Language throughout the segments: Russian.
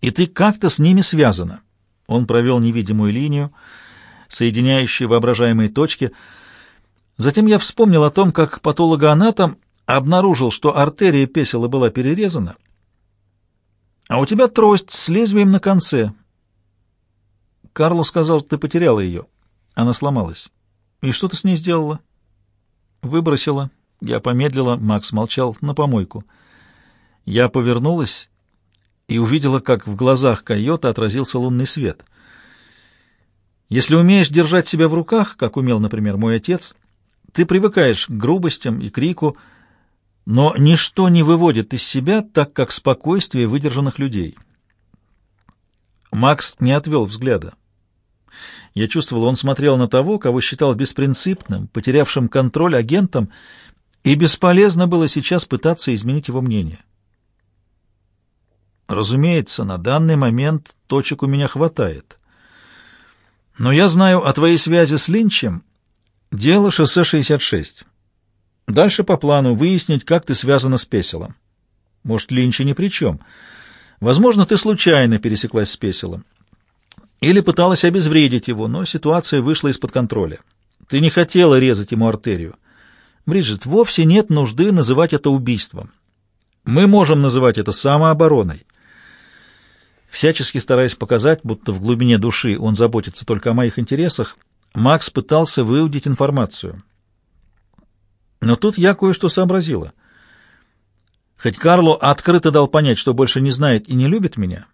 и ты как-то с ними связана. Он провел невидимую линию, соединяющую воображаемые точки. Затем я вспомнил о том, как патологоанатом обнаружил, что артерия песела была перерезана, а у тебя трость с лезвием на конце. Карло сказал, ты потеряла ее. Она сломалась. И что ты с ней сделала? Выбросила. Я помедлила, Макс молчал, на помойку. Я повернулась и увидела, как в глазах койота отразился лунный свет. Если умеешь держать себя в руках, как умел, например, мой отец, ты привыкаешь к грубостям и крику, но ничто не выводит из себя так, как спокойствие выдержанных людей. Макс не отвел взгляда. Я чувствовал, он смотрел на того, кого считал беспринципным, потерявшим контроль агентом, и бесполезно было сейчас пытаться изменить его мнение. Разумеется, на данный момент точек у меня хватает. Но я знаю о твоей связи с Линчем дело шоссе 66. Дальше по плану выяснить, как ты связана с Песелом. Может, Линча ни при чем. Возможно, ты случайно пересеклась с Песелом. Или пыталась обезвредить его, но ситуация вышла из-под контроля. Ты не хотела резать ему артерию. Бриджит, вовсе нет нужды называть это убийством. Мы можем называть это самообороной. Всячески стараясь показать, будто в глубине души он заботится только о моих интересах, Макс пытался выудить информацию. Но тут я кое-что сообразила. Хоть Карло открыто дал понять, что больше не знает и не любит меня,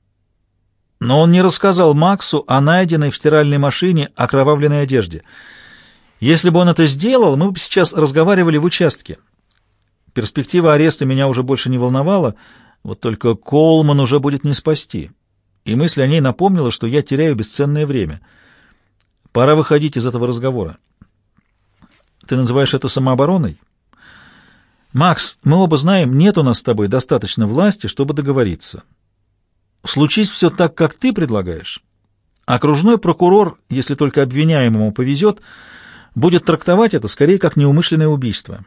но он не рассказал Максу о найденной в стиральной машине окровавленной одежде. Если бы он это сделал, мы бы сейчас разговаривали в участке. Перспектива ареста меня уже больше не волновала, вот только Колман уже будет не спасти. И мысль о ней напомнила, что я теряю бесценное время. Пора выходить из этого разговора. Ты называешь это самообороной? Макс, мы оба знаем, нет у нас с тобой достаточно власти, чтобы договориться. Случись все так, как ты предлагаешь. Окружной прокурор, если только обвиняемому повезет, будет трактовать это скорее как неумышленное убийство.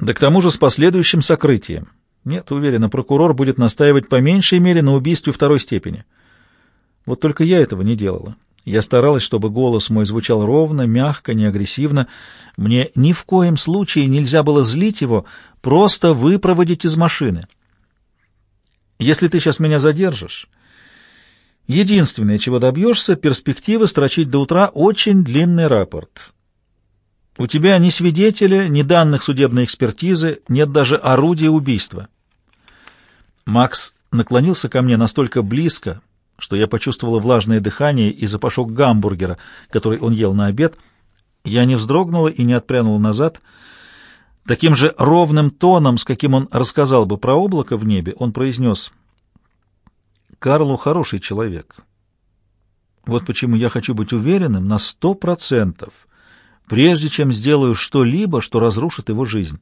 Да к тому же с последующим сокрытием. Нет, уверена, прокурор будет настаивать по меньшей мере на убийстве второй степени. Вот только я этого не делала. Я старалась, чтобы голос мой звучал ровно, мягко, не агрессивно. Мне ни в коем случае нельзя было злить его, просто выпроводить из машины. Если ты сейчас меня задержишь, единственное, чего добьешься, перспектива строчить до утра очень длинный рапорт. У тебя ни свидетеля, ни данных судебной экспертизы, нет даже орудия убийства. Макс наклонился ко мне настолько близко, что я почувствовала влажное дыхание и запашок гамбургера, который он ел на обед. Я не вздрогнула и не отпрянула назад. Таким же ровным тоном, с каким он рассказал бы про облако в небе, он произнес «Карлу хороший человек. Вот почему я хочу быть уверенным на сто процентов, прежде чем сделаю что-либо, что разрушит его жизнь».